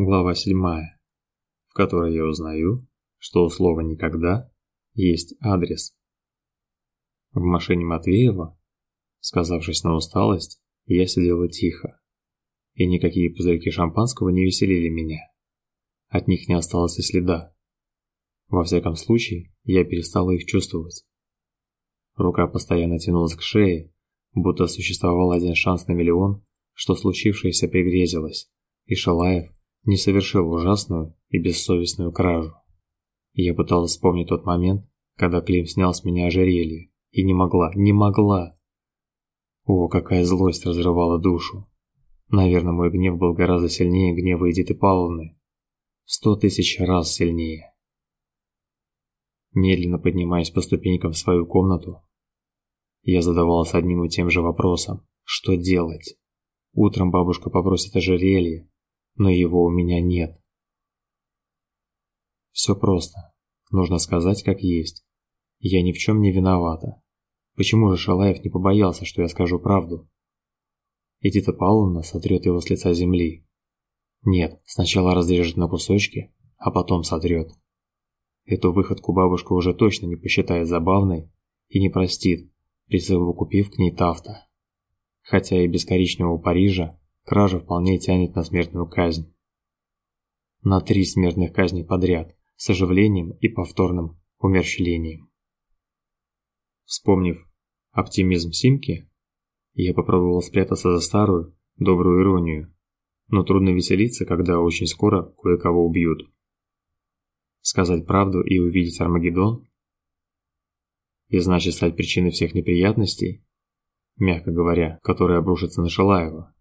Глава 7, в которой я узнаю, что у слова «никогда» есть адрес. В машине Матвеева, сказавшись на усталость, я сидела тихо, и никакие пузырьки шампанского не веселили меня. От них не осталось и следа. Во всяком случае, я перестала их чувствовать. Рука постоянно тянулась к шее, будто существовал один шанс на миллион, что случившееся пригрезилось, и Шалаев не совершил ужасную и бессовестную кражу. Я пыталась вспомнить тот момент, когда Клим снял с меня ожерелье, и не могла, не могла. О, какая злость разрывала душу. Наверное, мой гнев был гораздо сильнее гнева Эдиты Павловны. В сто тысяч раз сильнее. Медленно поднимаясь по ступенькам в свою комнату, я задавалась одним и тем же вопросом. Что делать? Утром бабушка попросит ожерелье, но его у меня нет. Все просто. Нужно сказать, как есть. Я ни в чем не виновата. Почему же Шалаев не побоялся, что я скажу правду? Эдита Павловна сотрет его с лица земли. Нет, сначала разрежет на кусочки, а потом сотрет. Эту выходку бабушка уже точно не посчитает забавной и не простит, присовокупив к ней Тафта. Хотя и без коричневого Парижа кража вполне тянет на смертную казнь. На три смертных казни подряд, с оживлением и повторным умерщвлением. Вспомнив оптимизм Симки, я попробовал спрятаться за старую, добрую иронию, но трудно веселиться, когда очень скоро кое-кого убьют. Сказать правду и увидеть Армагеддон? И значит стать причиной всех неприятностей, мягко говоря, которые обрушатся на Шалаева.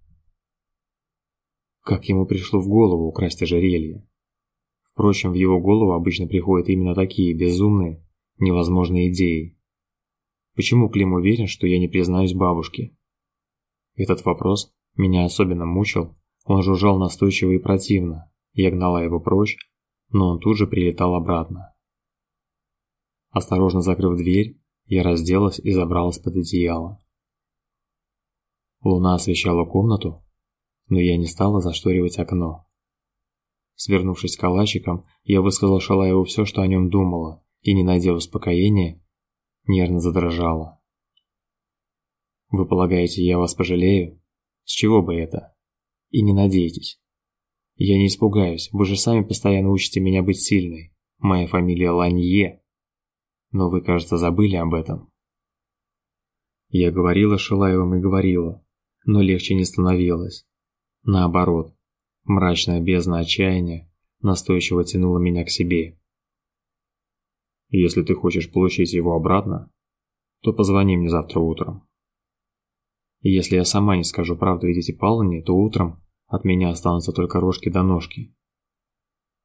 Как ему пришло в голову украсть ожерелье? Впрочем, в его голову обычно приходят именно такие безумные, невозможные идеи. Почему Клим уверен, что я не признаюсь бабушке? Этот вопрос меня особенно мучил. Он жужжал настойчиво и противно. Я гнала его прочь, но он тут же прилетал обратно. Осторожно закрыв дверь, я разделась и забралась под одеяло. Луна освещала комнату, но я не стала зашторивать окно. Свернувшись калачиком, я высказала Шалаеву все, что о нем думала, и, не найдя успокоения, нервно задрожала. «Вы полагаете, я вас пожалею? С чего бы это? И не надейтесь. Я не испугаюсь, вы же сами постоянно учите меня быть сильной. Моя фамилия Ланье. Но вы, кажется, забыли об этом». Я говорила Шилаевым и говорила, но легче не становилось. Наоборот, мрачная бездна отчаяния настойчиво тянула меня к себе. Если ты хочешь получить его обратно, то позвони мне завтра утром. Если я сама не скажу правду Эдите Павловне, то утром от меня останутся только рожки до ножки.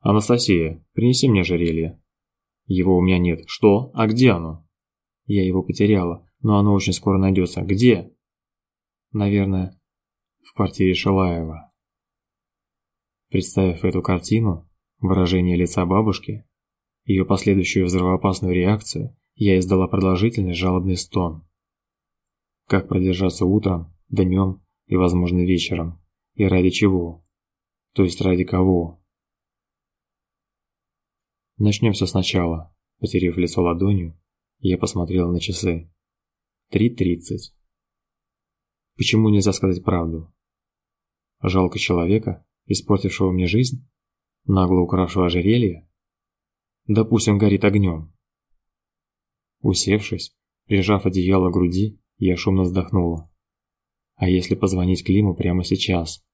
Анастасия, принеси мне ожерелье. Его у меня нет. Что? А где оно? Я его потеряла, но оно очень скоро найдется. Где? Наверное, в квартире Шалаева. Представив эту картину, выражение лица бабушки, ее последующую взрывоопасную реакцию, я издала продолжительный жалобный стон. Как продержаться утром, днем и, возможно, вечером? И ради чего? То есть ради кого? Начнем все сначала. Потерев лицо ладонью, я посмотрела на часы. Три тридцать. Почему нельзя сказать правду? Жалко человека, испортившего мне жизнь, нагло укравшего ожерелье. Допустим, горит огнем. Усевшись, прижав одеяло к груди, я шумно вздохнула. А если позвонить Климу прямо сейчас?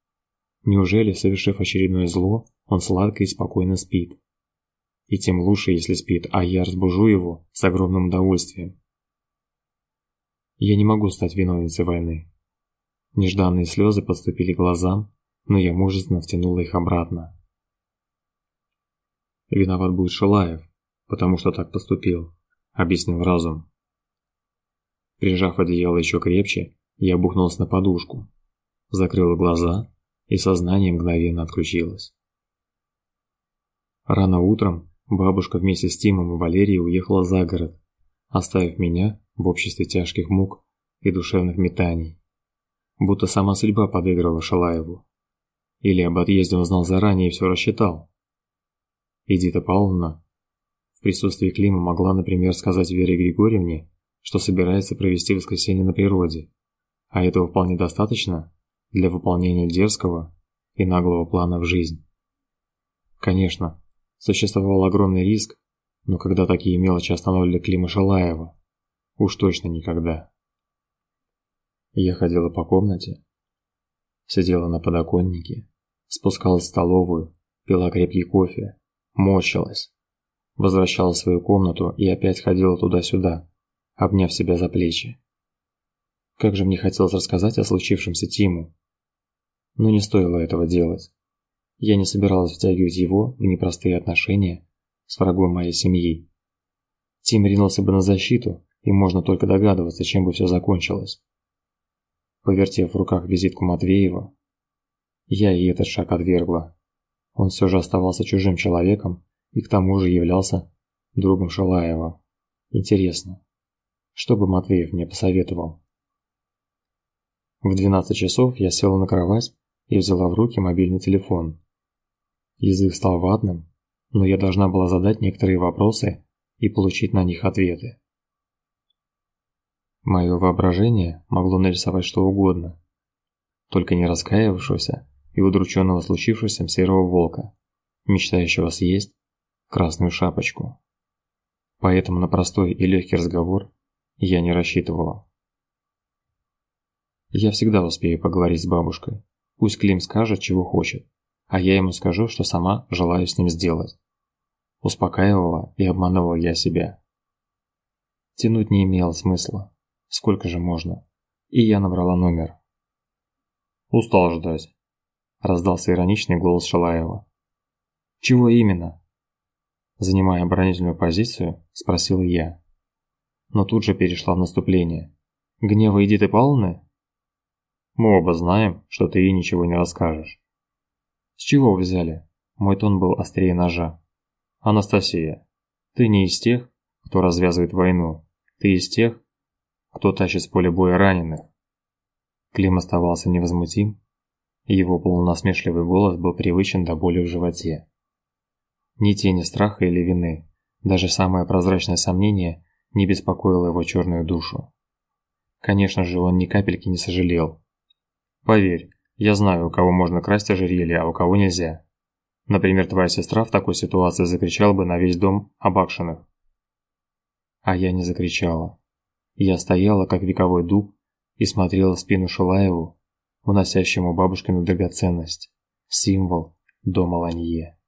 Неужели, совершив очередное зло, он сладко и спокойно спит? И тем лучше, если спит, а я разбужу его с огромным удовольствием. Я не могу стать виновницей войны. Нежданные слезы подступили к глазам, но я мужественно втянула их обратно. Виноват будет Шалаев, потому что так поступил, объяснил разум. Прижав одеяло еще крепче, я бухнулась на подушку, закрыла глаза, и сознание мгновенно отключилось. Рано утром бабушка вместе с Тимом и Валерией уехала за город, оставив меня в обществе тяжких мук и душевных метаний будто сама судьба подыгрывала Шалаеву. Или об отъезде он знал заранее и все рассчитал? Эдита Павловна в присутствии Клима могла, например, сказать Вере Григорьевне, что собирается провести воскресенье на природе, а этого вполне достаточно для выполнения дерзкого и наглого плана в жизнь. Конечно, существовал огромный риск, но когда такие мелочи останавливали Клима Шалаева, уж точно никогда. Я ходила по комнате, сидела на подоконнике, спускалась в столовую, пила крепкий кофе, морщилась, возвращалась в свою комнату и опять ходила туда-сюда, обняв себя за плечи. Как же мне хотелось рассказать о случившемся Тиму. Но не стоило этого делать. Я не собиралась втягивать его в непростые отношения с врагом моей семьи. Тим ринулся бы на защиту, и можно только догадываться, чем бы все закончилось. Повертев в руках визитку Матвеева, я и этот шаг отвергла. Он все же оставался чужим человеком и к тому же являлся другом Шалаева. Интересно, что бы Матвеев мне посоветовал? В 12 часов я села на кровать и взяла в руки мобильный телефон. Язык стал ватным, но я должна была задать некоторые вопросы и получить на них ответы. Мое воображение могло нарисовать что угодно, только не раскаявшегося и удрученного случившимся серого волка, мечтающего съесть красную шапочку. Поэтому на простой и легкий разговор я не рассчитывала. Я всегда успею поговорить с бабушкой. Пусть Клим скажет, чего хочет, а я ему скажу, что сама желаю с ним сделать. Успокаивала и обманывала я себя. Тянуть не имело смысла. Сколько же можно? И я набрала номер. Устал ждать. Раздался ироничный голос Шалаева. Чего именно? Занимая оборонительную позицию, спросил я. Но тут же перешла в наступление. Гнева Эдиты Павловны? Мы оба знаем, что ты ей ничего не расскажешь. С чего взяли? Мой тон был острее ножа. Анастасия, ты не из тех, кто развязывает войну. Ты из тех, кто тащит с поля боя раненых. Клим оставался невозмутим, его полунасмешливый голос был привычен до боли в животе. Ни тени страха или вины, даже самое прозрачное сомнение не беспокоило его черную душу. Конечно же, он ни капельки не сожалел. Поверь, я знаю, у кого можно красть ожерелье, а у кого нельзя. Например, твоя сестра в такой ситуации закричала бы на весь дом об Акшиных. А я не закричала. Я стояла, как вековой дуб, и смотрела в спину Шилаеву, уносящему бабушкину драгоценность, символ дома Ланье.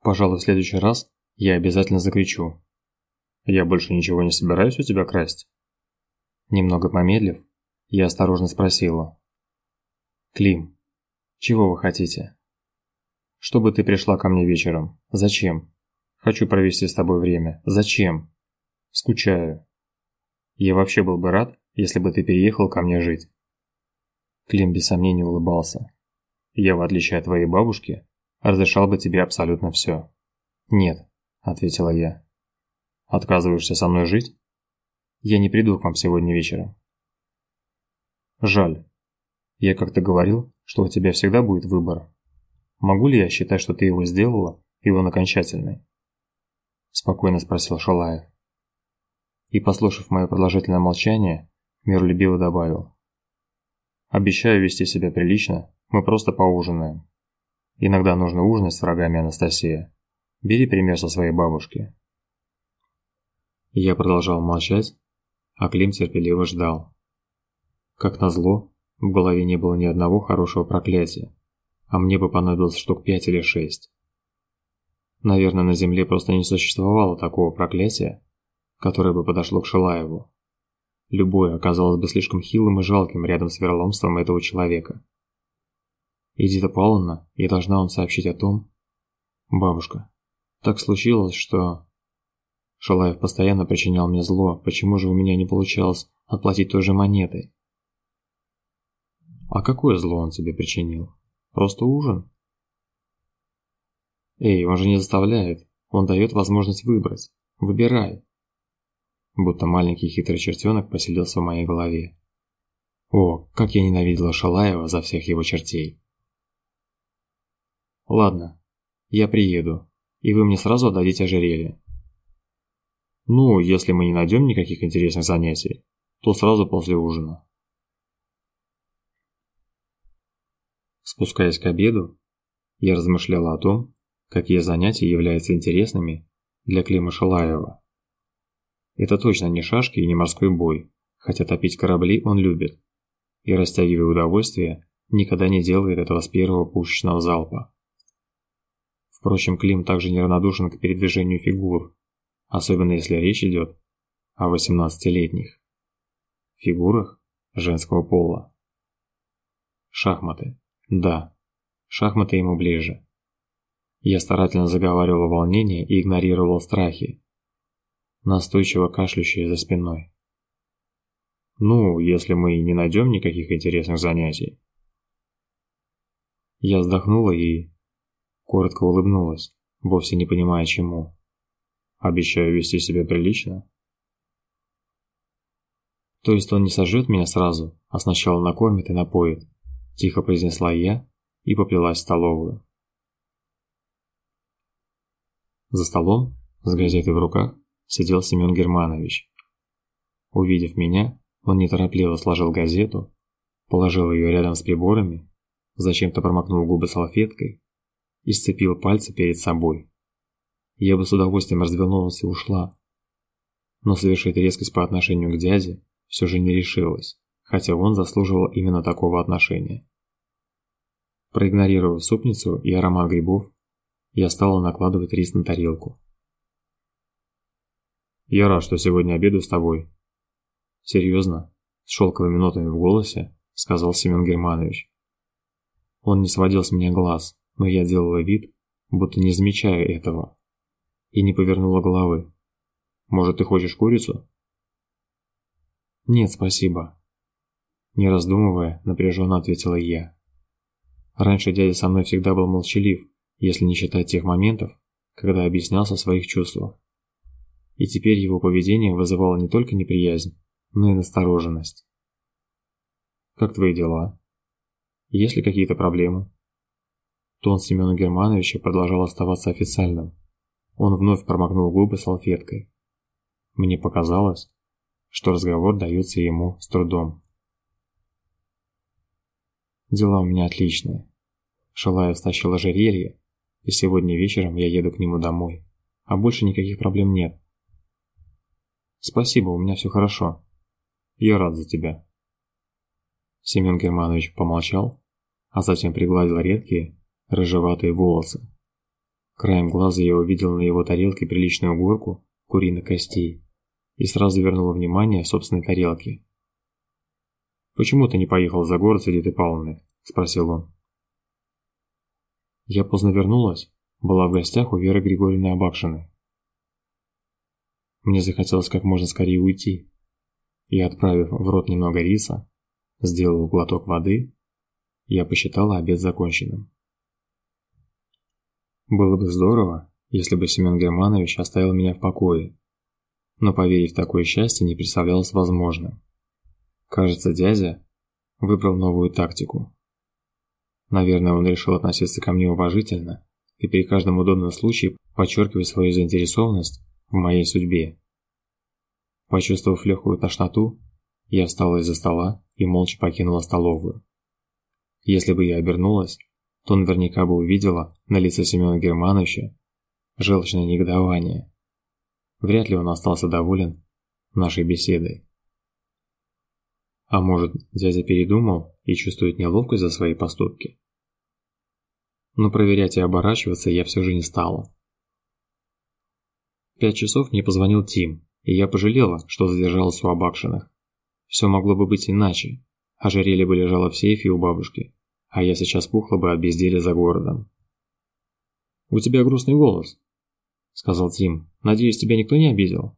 Пожалуй, в следующий раз я обязательно закричу. Я больше ничего не собираюсь у тебя красть. Немного помедлив, я осторожно спросила. Клим, чего вы хотите? Чтобы ты пришла ко мне вечером. Зачем? Хочу провести с тобой время. Зачем? Скучаю. Я вообще был бы рад, если бы ты переехал ко мне жить. Клим без сомнения улыбался. Я, в отличие от твоей бабушки, разрешал бы тебе абсолютно все. Нет, ответила я. Отказываешься со мной жить? Я не приду к вам сегодня вечером. Жаль. Я как-то говорил, что у тебя всегда будет выбор. Могу ли я считать, что ты его сделала, и он окончательный? Спокойно спросил Шалаев и, послушав мое продолжительное молчание, миролюбиво добавил. «Обещаю вести себя прилично, мы просто поужинаем. Иногда нужно ужинать с врагами, Анастасия. Бери пример со своей бабушки». Я продолжал молчать, а Клим терпеливо ждал. Как назло, в голове не было ни одного хорошего проклятия, а мне бы понадобилось штук пять или шесть. Наверное, на земле просто не существовало такого проклятия, которое бы подошло к Шилаеву. Любое оказалось бы слишком хилым и жалким рядом с вероломством этого человека. Эдита Павловна, я должна вам сообщить о том... Бабушка, так случилось, что... Шалаев постоянно причинял мне зло, почему же у меня не получалось отплатить той же монетой? А какое зло он тебе причинил? Просто ужин? Эй, он же не заставляет, он дает возможность выбрать. Выбирай будто маленький хитрый чертенок поселился в моей голове. О, как я ненавидела Шалаева за всех его чертей. Ладно, я приеду, и вы мне сразу отдадите ожерелье. Ну, если мы не найдем никаких интересных занятий, то сразу после ужина. Спускаясь к обеду, я размышляла о том, какие занятия являются интересными для Клима Шалаева. Это точно не шашки и не морской бой, хотя топить корабли он любит. И растягивая удовольствие, никогда не делает этого с первого пушечного залпа. Впрочем, Клим также неравнодушен к передвижению фигур, особенно если речь идет о 18-летних фигурах женского пола. Шахматы. Да, шахматы ему ближе. Я старательно заговаривал волнение и игнорировал страхи, настойчиво кашляющие за спиной. Ну, если мы не найдем никаких интересных занятий. Я вздохнула и коротко улыбнулась, вовсе не понимая чему. Обещаю вести себя прилично. То есть он не сожжет меня сразу, а сначала накормит и напоит, тихо произнесла я и поплелась в столовую. За столом, с газетой в руках, сидел Семен Германович. Увидев меня, он неторопливо сложил газету, положил ее рядом с приборами, зачем-то промокнул губы салфеткой и сцепил пальцы перед собой. Я бы с удовольствием развернулась и ушла, но совершить резкость по отношению к дяде все же не решилась, хотя он заслуживал именно такого отношения. Проигнорировав супницу и аромат грибов, я стала накладывать рис на тарелку. Я рад, что сегодня обеду с тобой. Серьезно, с шелковыми нотами в голосе, сказал Семен Германович. Он не сводил с меня глаз, но я делала вид, будто не замечаю этого, и не повернула головы. Может, ты хочешь курицу? Нет, спасибо. Не раздумывая, напряженно ответила я. Раньше дядя со мной всегда был молчалив, если не считать тех моментов, когда объяснялся в своих чувствах и теперь его поведение вызывало не только неприязнь, но и настороженность. «Как твои дела? Есть ли какие-то проблемы?» Тон Семена Германовича продолжал оставаться официальным. Он вновь промокнул губы салфеткой. Мне показалось, что разговор дается ему с трудом. «Дела у меня отличные. Шалаев стащил ожерелье, и сегодня вечером я еду к нему домой. А больше никаких проблем нет. Спасибо, у меня все хорошо. Я рад за тебя. Семен Германович помолчал, а затем пригладил редкие, рыжеватые волосы. Краем глаза я увидел на его тарелке приличную горку куриных костей и сразу вернул внимание собственной тарелке. «Почему ты не поехал за город с Эдитой Павловной?» – спросил он. Я поздно вернулась, была в гостях у Веры Григорьевны Абакшиной. Мне захотелось как можно скорее уйти. И отправив в рот немного риса, сделал глоток воды, я посчитала обед законченным. Было бы здорово, если бы Семен Германович оставил меня в покое, но поверить в такое счастье не представлялось возможным. Кажется, дядя выбрал новую тактику. Наверное, он решил относиться ко мне уважительно и при каждом удобном случае подчеркивать свою заинтересованность в моей судьбе. Почувствовав легкую тошноту, я встала из-за стола и молча покинула столовую. Если бы я обернулась, то наверняка бы увидела на лице Семена Германовича желчное негодование. Вряд ли он остался доволен нашей беседой. А может, дядя передумал и чувствует неловкость за свои поступки? Но проверять и оборачиваться я все же не стала пять часов мне позвонил Тим, и я пожалела, что задержалась у Абакшиных. Все могло бы быть иначе. Ожерелье бы лежало в сейфе у бабушки, а я сейчас пухла бы от безделия за городом. «У тебя грустный голос», — сказал Тим. «Надеюсь, тебя никто не обидел?»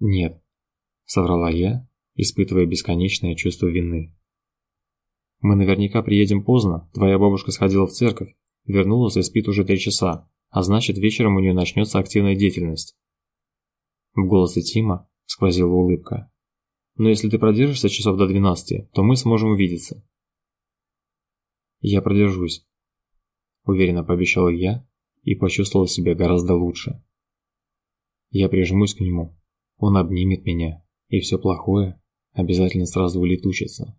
«Нет», — соврала я, испытывая бесконечное чувство вины. «Мы наверняка приедем поздно. Твоя бабушка сходила в церковь, вернулась и спит уже три часа а значит вечером у нее начнется активная деятельность. В голосе Тима сквозила улыбка. Но если ты продержишься часов до 12, то мы сможем увидеться. Я продержусь, уверенно пообещал я и почувствовал себя гораздо лучше. Я прижмусь к нему, он обнимет меня, и все плохое обязательно сразу улетучится.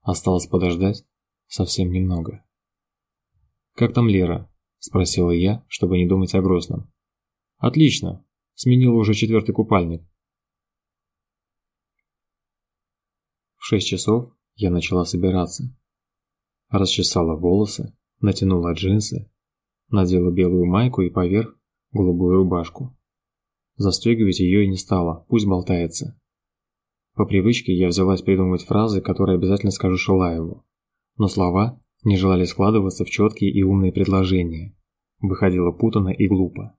Осталось подождать совсем немного. «Как там Лера?» – спросила я, чтобы не думать о грустном. «Отлично. Сменила уже четвертый купальник». В шесть часов я начала собираться. Расчесала волосы, натянула джинсы, надела белую майку и поверх голубую рубашку. Застегивать ее и не стала, пусть болтается. По привычке я взялась придумывать фразы, которые обязательно скажу Шилаеву. Но слова не желали складываться в четкие и умные предложения. Выходило путанно и глупо.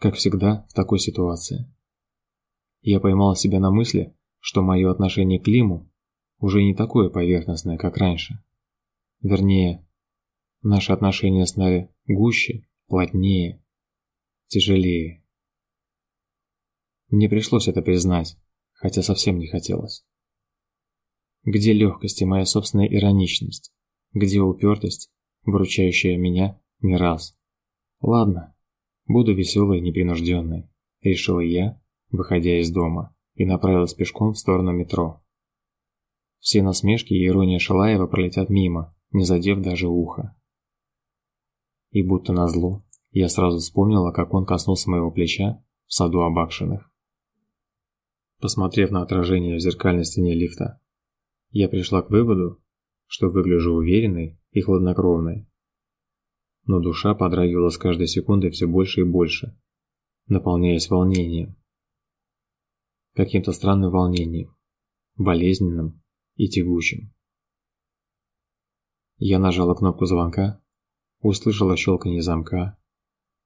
Как всегда в такой ситуации. Я поймала себя на мысли, что мое отношение к Лиму уже не такое поверхностное, как раньше. Вернее, наши отношения стали гуще, плотнее, тяжелее. Мне пришлось это признать, хотя совсем не хотелось. Где легкость и моя собственная ироничность? Где упертость, выручающая меня не раз? Ладно, буду веселой и непринужденной, решила я, выходя из дома, и направилась пешком в сторону метро. Все насмешки и ирония Шалаева пролетят мимо, не задев даже ухо. И будто назло, я сразу вспомнила, как он коснулся моего плеча в саду Абакшиных. Посмотрев на отражение в зеркальной стене лифта, я пришла к выводу, что выгляжу уверенной и хладнокровной. Но душа подрагивала с каждой секундой все больше и больше, наполняясь волнением. Каким-то странным волнением, болезненным и тягучим. Я нажала кнопку звонка, услышала щелканье замка,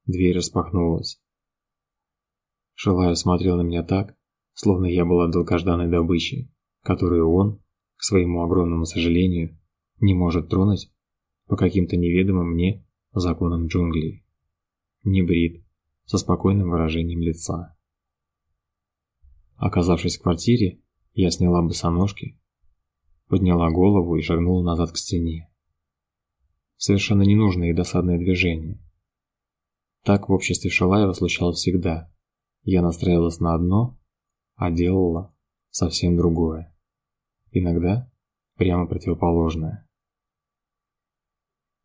дверь распахнулась. Шилаев смотрел на меня так, словно я была долгожданной добычей, которую он, к своему огромному сожалению, не может тронуть по каким-то неведомым мне законам джунглей. Не брит, со спокойным выражением лица. Оказавшись в квартире, я сняла босоножки, подняла голову и шагнула назад к стене. Совершенно ненужное и досадное движение. Так в обществе Шалаева случалось всегда. Я настраивалась на одно, а делала совсем другое. Иногда прямо противоположное.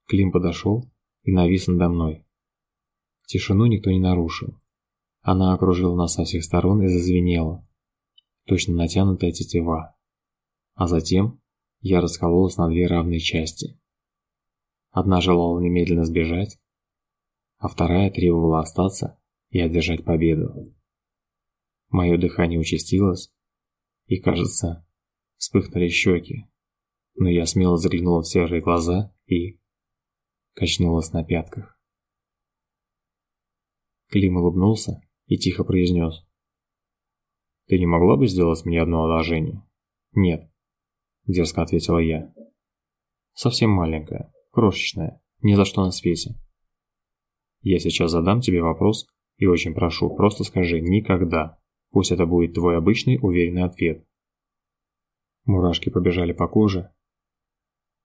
Клим подошел и навис надо мной. Тишину никто не нарушил. Она окружила нас со всех сторон и зазвенела, точно натянутая тетива. А затем я раскололась на две равные части. Одна желала немедленно сбежать, а вторая требовала остаться и одержать победу. Мое дыхание участилось, и, кажется, вспыхнули щеки. Но я смело заглянула в серые глаза и качнулась на пятках. Клим улыбнулся и тихо произнес. «Ты не могла бы сделать мне одно одолжение?» «Нет», – дерзко ответила я. «Совсем маленькая, крошечная, ни за что на свете. Я сейчас задам тебе вопрос и очень прошу, просто скажи «никогда». Пусть это будет твой обычный уверенный ответ. Мурашки побежали по коже.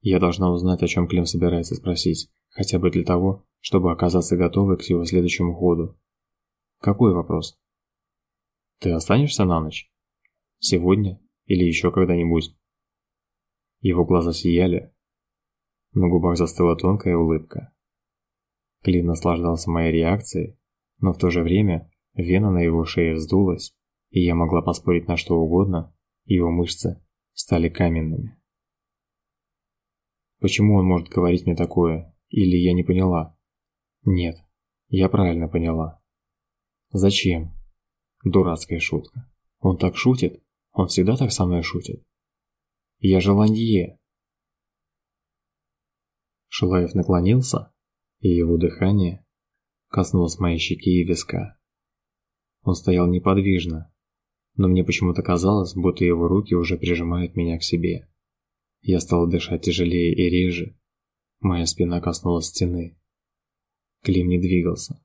Я должна узнать, о чем Клим собирается спросить, хотя бы для того, чтобы оказаться готовой к его следующему ходу. Какой вопрос? Ты останешься на ночь? Сегодня или еще когда-нибудь? Его глаза сияли. На губах застыла тонкая улыбка. Клим наслаждался моей реакцией, но в то же время вена на его шее вздулась, и я могла поспорить на что угодно, его мышцы стали каменными. Почему он может говорить мне такое? Или я не поняла? Нет, я правильно поняла. Зачем? Дурацкая шутка. Он так шутит? Он всегда так со мной шутит? Я же Ланье. Шилаев наклонился, и его дыхание коснулось моей щеки и виска. Он стоял неподвижно, но мне почему-то казалось, будто его руки уже прижимают меня к себе. Я стал дышать тяжелее и реже. Моя спина коснулась стены. Клим не двигался,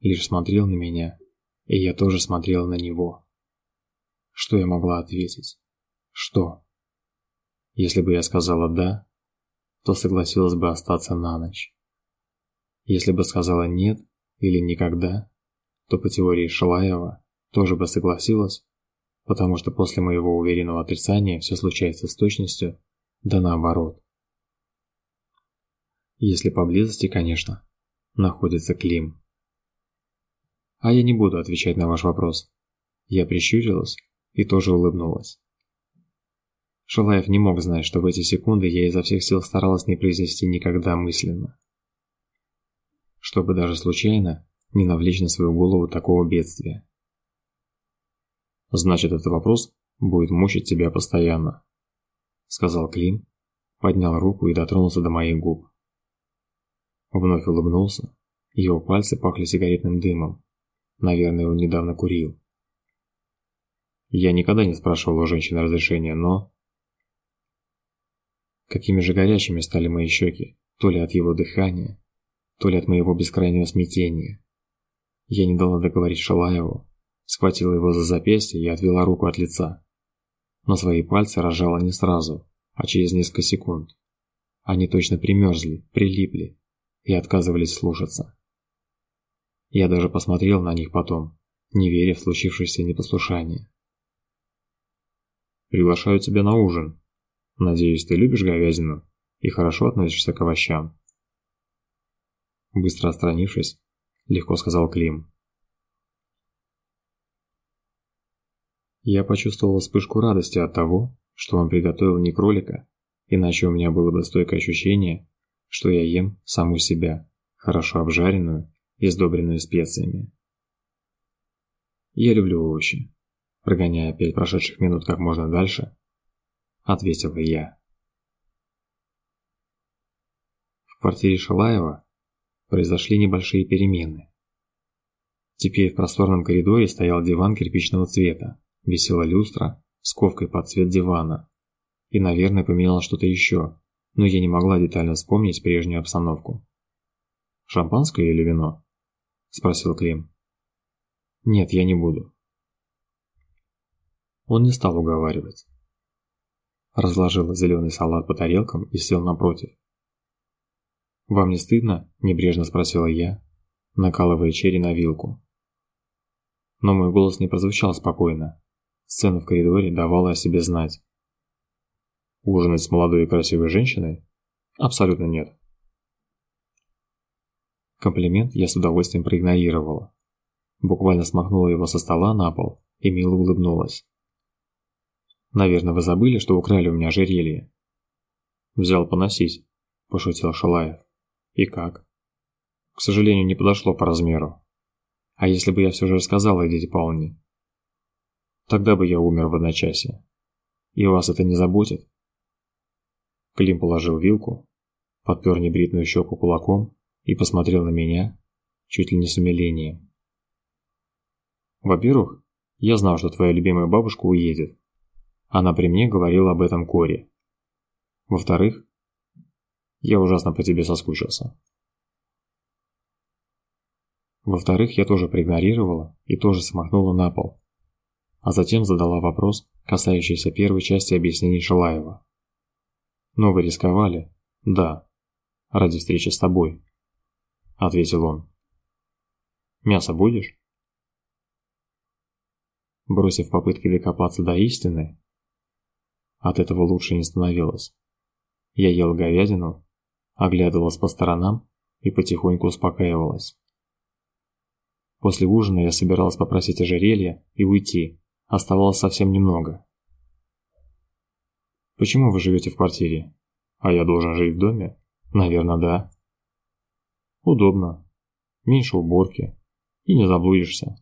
лишь смотрел на меня, и я тоже смотрел на него. Что я могла ответить? Что? Если бы я сказала «да», то согласилась бы остаться на ночь. Если бы сказала «нет» или «никогда», то по теории Шалаева тоже бы согласилась, потому что после моего уверенного отрицания все случается с точностью, да наоборот. Если поблизости, конечно, находится Клим. А я не буду отвечать на ваш вопрос. Я прищурилась и тоже улыбнулась. Шалаев не мог знать, что в эти секунды я изо всех сил старалась не произнести никогда мысленно. Чтобы даже случайно не навлечь на свою голову такого бедствия. Значит, этот вопрос будет мучить тебя постоянно, сказал Клим, поднял руку и дотронулся до моих губ. Вновь улыбнулся. Его пальцы пахли сигаретным дымом. Наверное, он недавно курил. Я никогда не спрашивал у женщин разрешения, но какими же горячими стали мои щеки, то ли от его дыхания, то ли от моего бескрайнего смятения. Я не дала договорить Шалаеву, схватила его за запястье и отвела руку от лица. Но свои пальцы разжала не сразу, а через несколько секунд. Они точно примерзли, прилипли и отказывались слушаться. Я даже посмотрел на них потом, не веря в случившееся непослушание. «Приглашаю тебя на ужин. Надеюсь, ты любишь говядину и хорошо относишься к овощам». Быстро отстранившись, легко сказал Клим. Я почувствовал вспышку радости от того, что он приготовил не кролика, иначе у меня было бы стойкое ощущение, что я ем саму себя, хорошо обжаренную и сдобренную специями. Я люблю овощи. Прогоняя пять прошедших минут как можно дальше, ответила я. В квартире Шалаева произошли небольшие перемены. Теперь в просторном коридоре стоял диван кирпичного цвета, висела люстра с ковкой под цвет дивана. И, наверное, поменялось что-то еще, но я не могла детально вспомнить прежнюю обстановку. «Шампанское или вино?» – спросил Клим. «Нет, я не буду». Он не стал уговаривать. Разложил зеленый салат по тарелкам и сел напротив. «Вам не стыдно?» – небрежно спросила я, накалывая черри на вилку. Но мой голос не прозвучал спокойно. Сцена в коридоре давала о себе знать. Ужинать с молодой и красивой женщиной? Абсолютно нет. Комплимент я с удовольствием проигнорировала. Буквально смахнула его со стола на пол и мило улыбнулась. Наверное, вы забыли, что украли у меня ожерелье. Взял поносить, пошутил Шалаев. И как? К сожалению, не подошло по размеру. А если бы я все же рассказала Эдите Павловне? Тогда бы я умер в одночасье. И вас это не заботит? Клим положил вилку, подпер небритную щеку кулаком и посмотрел на меня, чуть ли не с умилением. Во-первых, я знал, что твоя любимая бабушка уедет. Она при мне говорила об этом Коре. Во-вторых, я ужасно по тебе соскучился. Во-вторых, я тоже проигнорировала и тоже смахнула на пол, а затем задала вопрос, касающийся первой части объяснений Шалаева. Но вы рисковали? Да. Ради встречи с тобой, ответил он. Мясо будешь? Бросив попытки докопаться до истины, от этого лучше не становилось. Я ел говядину, оглядывалась по сторонам и потихоньку успокаивалась. После ужина я собиралась попросить ожерелье и уйти. Оставалось совсем немного. Почему вы живете в квартире? А я должен жить в доме? Наверное, да. Удобно. Меньше уборки. И не заблудишься.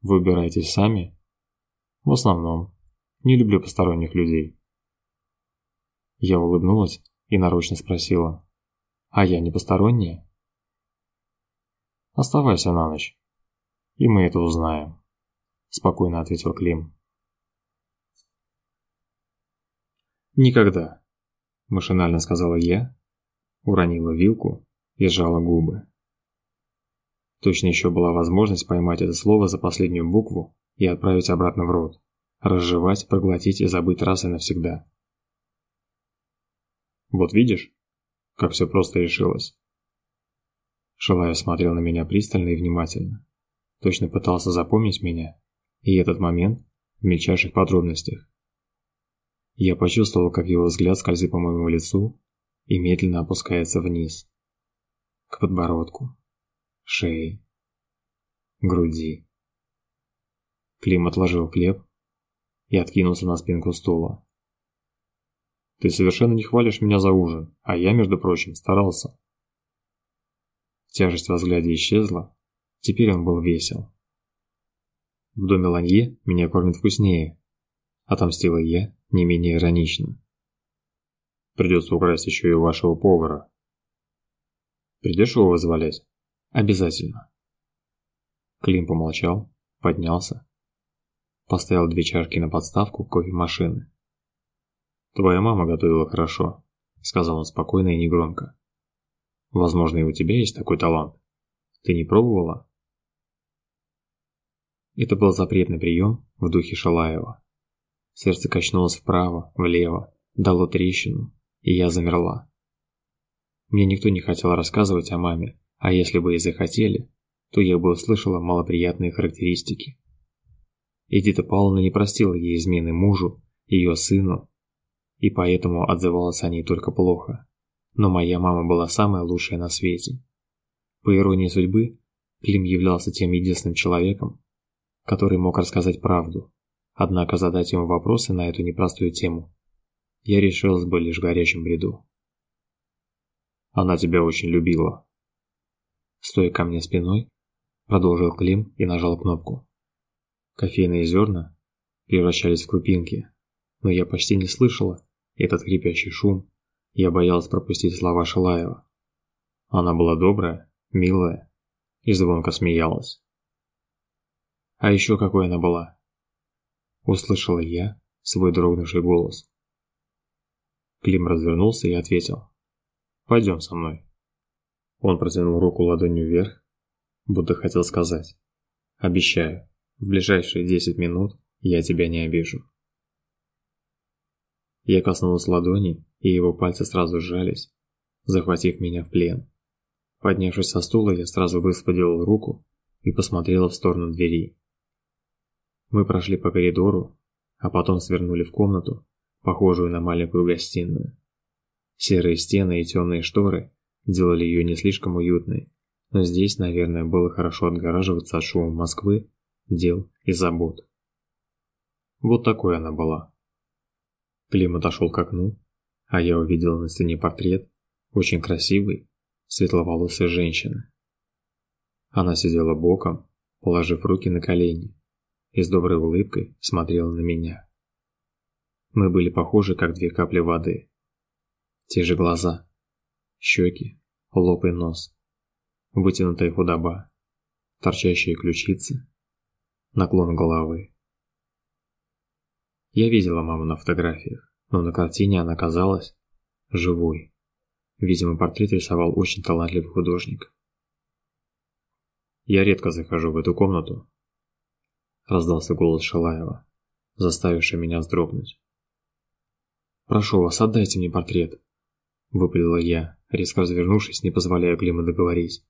Вы убираетесь сами? В основном. Не люблю посторонних людей. Я улыбнулась и нарочно спросила. А я не посторонняя? Оставайся на ночь. И мы это узнаем. Спокойно ответил Клим. «Никогда», – машинально сказала я, уронила вилку и сжала губы. Точно еще была возможность поймать это слово за последнюю букву и отправить обратно в рот. Разжевать, проглотить и забыть раз и навсегда. Вот видишь, как все просто решилось. Шалаев смотрел на меня пристально и внимательно. Точно пытался запомнить меня, и этот момент в мельчайших подробностях. Я почувствовал, как его взгляд скользит по моему лицу и медленно опускается вниз. К подбородку, шее, груди. Клим отложил хлеб и откинулся на спинку стула. Ты совершенно не хвалишь меня за ужин, а я, между прочим, старался. Тяжесть во взгляде исчезла, теперь он был весел. В доме Ланье меня кормят вкуснее, отомстила я не менее иронично. Придется украсть еще и вашего повара. Придешь его вызволять? Обязательно. Клим помолчал, поднялся, поставил две чашки на подставку кофемашины. Твоя мама готовила хорошо, сказал он спокойно и негромко. Возможно, и у тебя есть такой талант. Ты не пробовала? Это был запретный прием в духе Шалаева. Сердце качнулось вправо, влево, дало трещину, и я замерла. Мне никто не хотел рассказывать о маме, а если бы и захотели, то я бы услышала малоприятные характеристики. Эдита Павловна не простила ей измены мужу, ее сыну, и поэтому отзывалась о ней только плохо. Но моя мама была самая лучшая на свете. По иронии судьбы, Клим являлся тем единственным человеком, который мог рассказать правду, однако задать ему вопросы на эту непростую тему я решилась бы лишь в горячем бреду. Она тебя очень любила. Стоя ко мне спиной, продолжил Клим и нажал кнопку. Кофейные зерна превращались в крупинки, но я почти не слышала этот хрипящий шум. Я боялась пропустить слова Шилаева. Она была добрая, милая и звонко смеялась. А еще какой она была? Услышала я свой дрогнувший голос. Клим развернулся и ответил. «Пойдем со мной». Он протянул руку ладонью вверх, будто хотел сказать. «Обещаю, в ближайшие десять минут я тебя не обижу». Я коснулась ладони, и его пальцы сразу сжались, захватив меня в плен. Поднявшись со стула, я сразу высвободила руку и посмотрела в сторону двери. Мы прошли по коридору, а потом свернули в комнату, похожую на маленькую гостиную. Серые стены и темные шторы делали ее не слишком уютной, но здесь, наверное, было хорошо отгораживаться от шума Москвы, дел и забот. Вот такой она была. Клим отошел к окну, а я увидел на стене портрет очень красивой, светловолосой женщины. Она сидела боком, положив руки на колени, и с доброй улыбкой смотрела на меня. Мы были похожи, как две капли воды. Те же глаза, щеки, лоб и нос, вытянутая худоба, торчащие ключицы, наклон головы. Я видела маму на фотографиях, но на картине она казалась живой. Видимо, портрет рисовал очень талантливый художник. Я редко захожу в эту комнату. Раздался голос Шилаева, заставивший меня вздрогнуть. Прошу вас, отдайте мне портрет, выпалила я, резко развернувшись, не позволяя Климу договорить.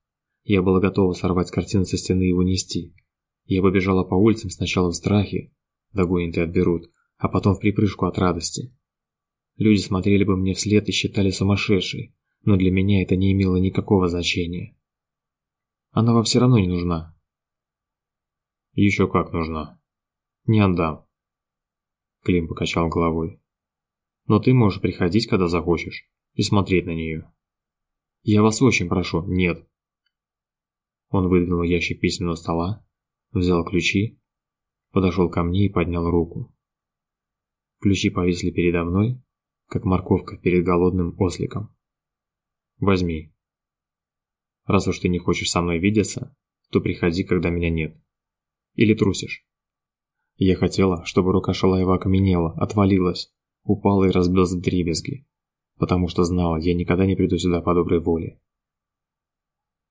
Я была готова сорвать картину со стены и унести. Я побежала по улицам сначала в страхе, догонят и отберут, а потом в припрыжку от радости. Люди смотрели бы мне вслед и считали сумасшедшей, но для меня это не имело никакого значения. Она вам все равно не нужна. Еще как нужна. Не отдам. Клим покачал головой но ты можешь приходить, когда захочешь, и смотреть на нее. Я вас очень прошу, нет. Он выдвинул ящик письменного стола, взял ключи, подошел ко мне и поднял руку. Ключи повисли передо мной, как морковка перед голодным осликом. Возьми. Раз уж ты не хочешь со мной видеться, то приходи, когда меня нет. Или трусишь. Я хотела, чтобы рука Шалаева окаменела, отвалилась, упала и разбилась в дребезги, потому что знала, я никогда не приду сюда по доброй воле.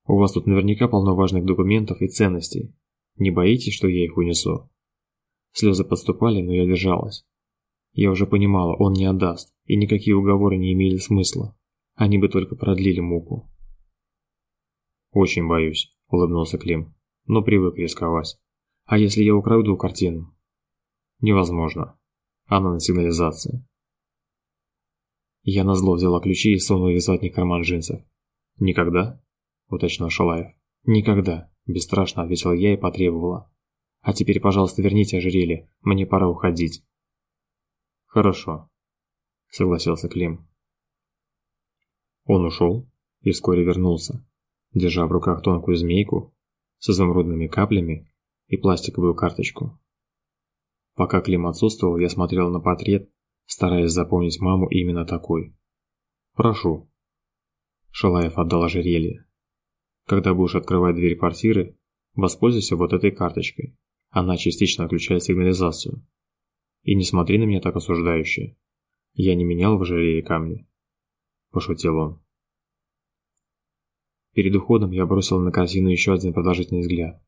У вас тут наверняка полно важных документов и ценностей. Не боитесь, что я их унесу? Слезы подступали, но я держалась. Я уже понимала, он не отдаст, и никакие уговоры не имели смысла. Они бы только продлили муку. «Очень боюсь», – улыбнулся Клим, – «но привык рисковать. А если я украду картину?» «Невозможно. Она на сигнализации». Я назло взяла ключи и сунула их в задний карман джинсов. «Никогда?» – уточнил Шалаев. «Никогда», – бесстрашно ответила я и потребовала. «А теперь, пожалуйста, верните ожерелье, мне пора уходить». «Хорошо», – согласился Клим. Он ушел и вскоре вернулся, держа в руках тонкую змейку с изумрудными каплями и пластиковую карточку. Пока Клим отсутствовал, я смотрел на портрет стараясь запомнить маму именно такой. «Прошу». Шалаев отдал ожерелье. «Когда будешь открывать дверь квартиры, воспользуйся вот этой карточкой. Она частично отключает сигнализацию. И не смотри на меня так осуждающе. Я не менял в ожерелье камни». Пошутил он. Перед уходом я бросил на картину еще один продолжительный взгляд.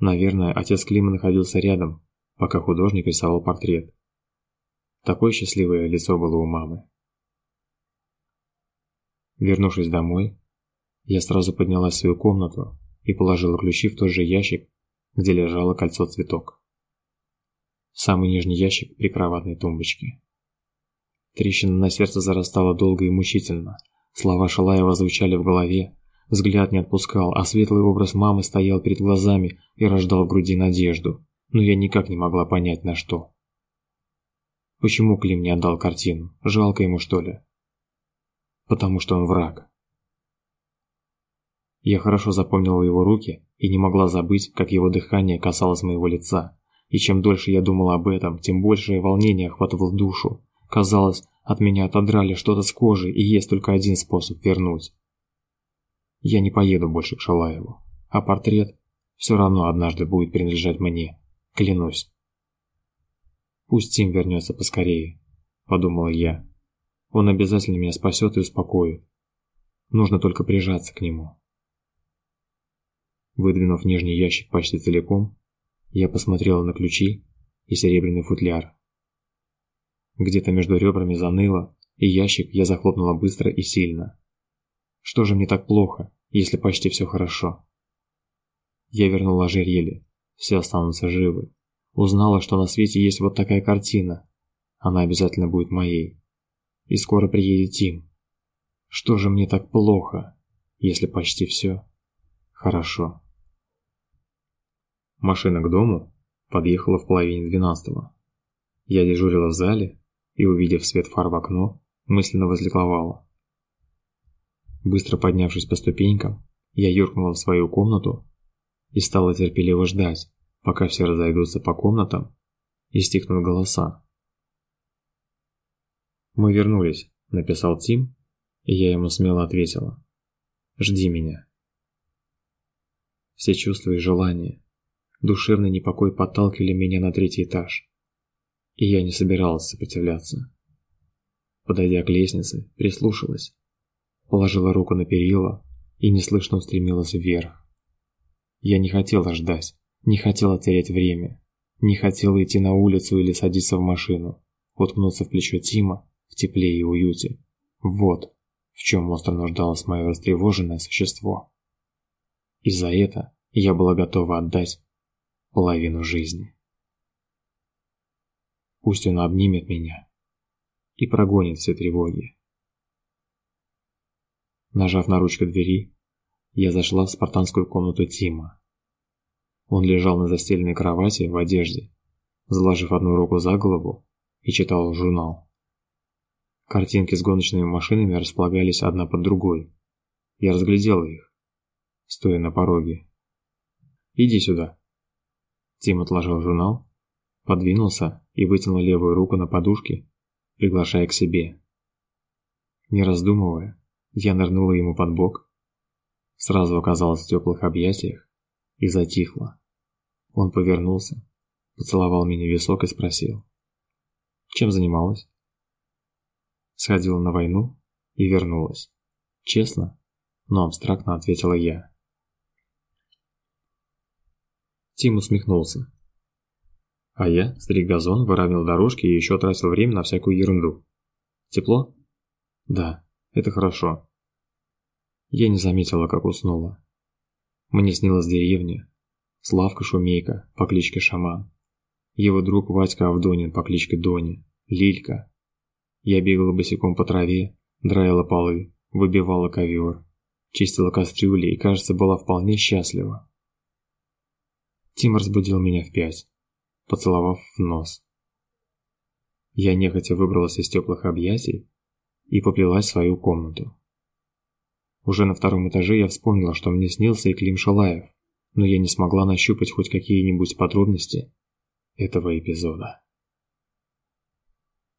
Наверное, отец Клима находился рядом, пока художник рисовал портрет. Такое счастливое лицо было у мамы. Вернувшись домой, я сразу поднялась в свою комнату и положила ключи в тот же ящик, где лежало кольцо цветок. В самый нижний ящик прикроватной тумбочки. Трещина на сердце зарастала долго и мучительно. Слова Шалаева звучали в голове, взгляд не отпускал, а светлый образ мамы стоял перед глазами и рождал в груди надежду, но я никак не могла понять на что. Почему Клим не отдал картину? Жалко ему, что ли? Потому что он враг. Я хорошо запомнила его руки и не могла забыть, как его дыхание касалось моего лица. И чем дольше я думала об этом, тем большее волнение охватывало душу. Казалось, от меня отодрали что-то с кожи, и есть только один способ вернуть. Я не поеду больше к Шалаеву, а портрет все равно однажды будет принадлежать мне, клянусь. Пусть Тим вернется поскорее, подумала я. Он обязательно меня спасет и успокоит. Нужно только прижаться к нему. Выдвинув нижний ящик почти целиком, я посмотрела на ключи и серебряный футляр. Где-то между ребрами заныло, и ящик я захлопнула быстро и сильно. Что же мне так плохо, если почти все хорошо? Я вернула ожерелье, все останутся живы. Узнала, что на свете есть вот такая картина. Она обязательно будет моей. И скоро приедет Тим. Что же мне так плохо, если почти все хорошо? Машина к дому подъехала в половине двенадцатого. Я дежурила в зале и, увидев свет фар в окно, мысленно возликовала. Быстро поднявшись по ступенькам, я юркнула в свою комнату и стала терпеливо ждать, пока все разойдутся по комнатам и стихнут голоса. «Мы вернулись», — написал Тим, и я ему смело ответила. «Жди меня». Все чувства и желания, душевный непокой подталкивали меня на третий этаж, и я не собиралась сопротивляться. Подойдя к лестнице, прислушалась, положила руку на перила и неслышно устремилась вверх. Я не хотела ждать, не хотела терять время. Не хотела идти на улицу или садиться в машину. Уткнуться в плечо Тима в тепле и уюте. Вот в чем остро нуждалось мое растревоженное существо. И за это я была готова отдать половину жизни. Пусть он обнимет меня и прогонит все тревоги. Нажав на ручку двери, я зашла в спартанскую комнату Тима. Он лежал на застеленной кровати в одежде, заложив одну руку за голову и читал журнал. Картинки с гоночными машинами располагались одна под другой. Я разглядел их, стоя на пороге. «Иди сюда». Тим отложил журнал, подвинулся и вытянул левую руку на подушке, приглашая к себе. Не раздумывая, я нырнула ему под бок, сразу оказалась в теплых объятиях и затихла. Он повернулся, поцеловал меня в висок и спросил. Чем занималась? Сходила на войну и вернулась. Честно, но абстрактно ответила я. Тим усмехнулся. А я стриг газон, выравнивал дорожки и еще тратил время на всякую ерунду. Тепло? Да, это хорошо. Я не заметила, как уснула. Мне снилась деревня. Славка Шумейка по кличке Шаман. Его друг Вадька Авдонин по кличке Дони. Лилька. Я бегала босиком по траве, драила полы, выбивала ковер, чистила кастрюли и, кажется, была вполне счастлива. Тим разбудил меня в пять поцеловав в нос. Я нехотя выбралась из теплых объятий и поплелась в свою комнату. Уже на втором этаже я вспомнила, что мне снился и Клим Шалаев, но я не смогла нащупать хоть какие-нибудь подробности этого эпизода.